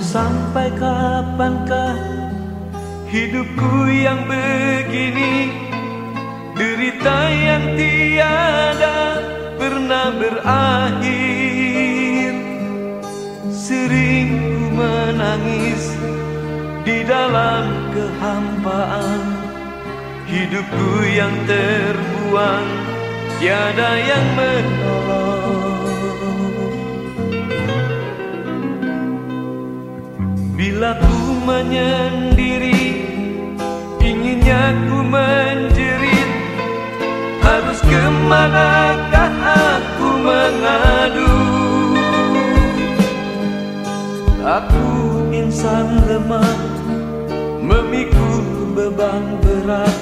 sampai kapankah hidupku yang begini? Derita yang tiada pernah berakhir. Sering ku menangis di dalam kehampaan. Hidupku yang terbuang tiada yang menolong Bila ku menyendiri Inginnya ku menjerit. Harus ke manakah aku mengadu? Aku insan lemah Memikul beban berat.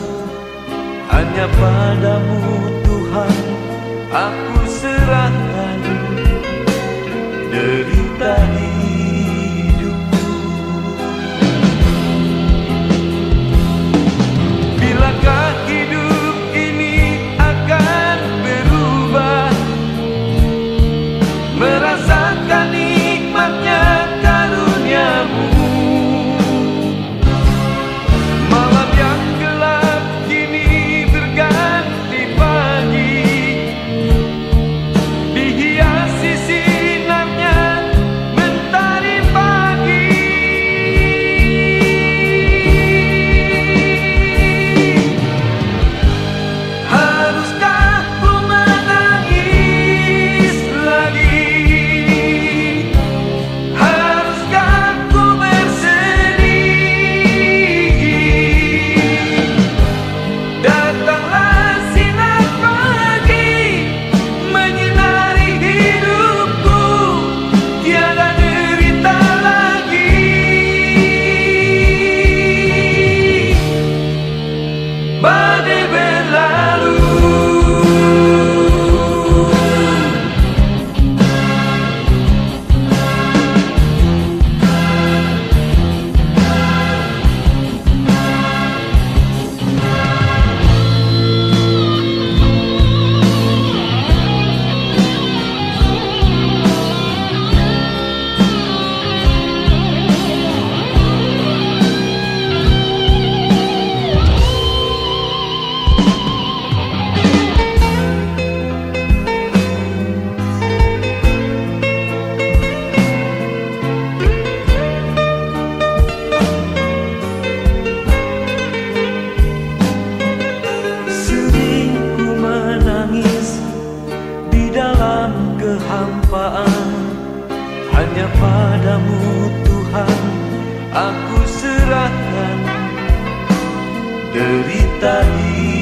Hanya padamu Tuhan Aku Padamu Tuhan. Aku serahkan derita ini